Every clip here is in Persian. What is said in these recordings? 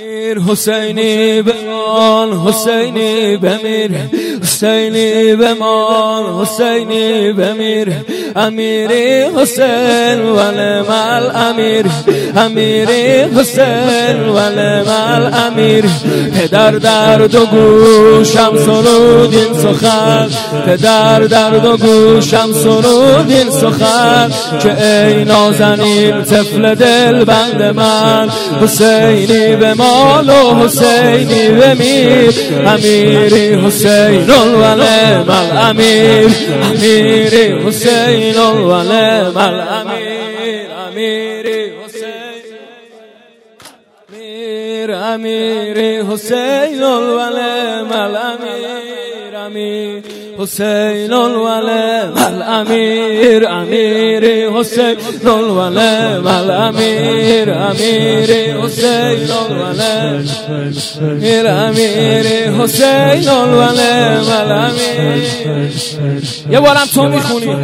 امیر حسینی بمان حسینی بمیر. حسینی بمان حسینی بمیر. امیری حسین ول مال امیر. امیری حسین ول مال امیر. پدر در دو گوشم سرود این سخن. پدر در دو گوشم سرود این سخن. که ای نازنین طفل دل بند من. حسینی به مال و حسینی به میر. امیری حسین الولم الامیر امیری حسین الولم الامیر امیری حسین امیر امیری حسین الولم الامیر امیر حسین الولم الامیر امیر حسین الولم الامیر امیر حسین الولم امیر امیر حسین الولم الامیر یه بارم تو می‌خونی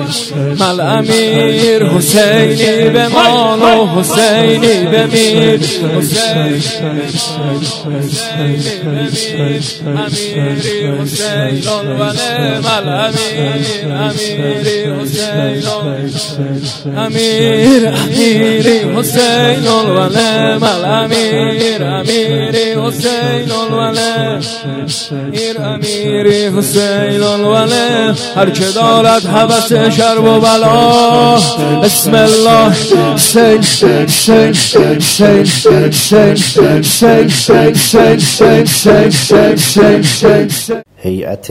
مل امیر حسینی به مان و حسینی به میر حسین امیری حسین الولم الامیر امیری حسین امیر امیری حسین الولم امیری حسین الولم امیر امیری حسین الولم هر که دارد حوث شرب و بلا بسم الله حسین حسین حسین حسین حسین حسین هیئت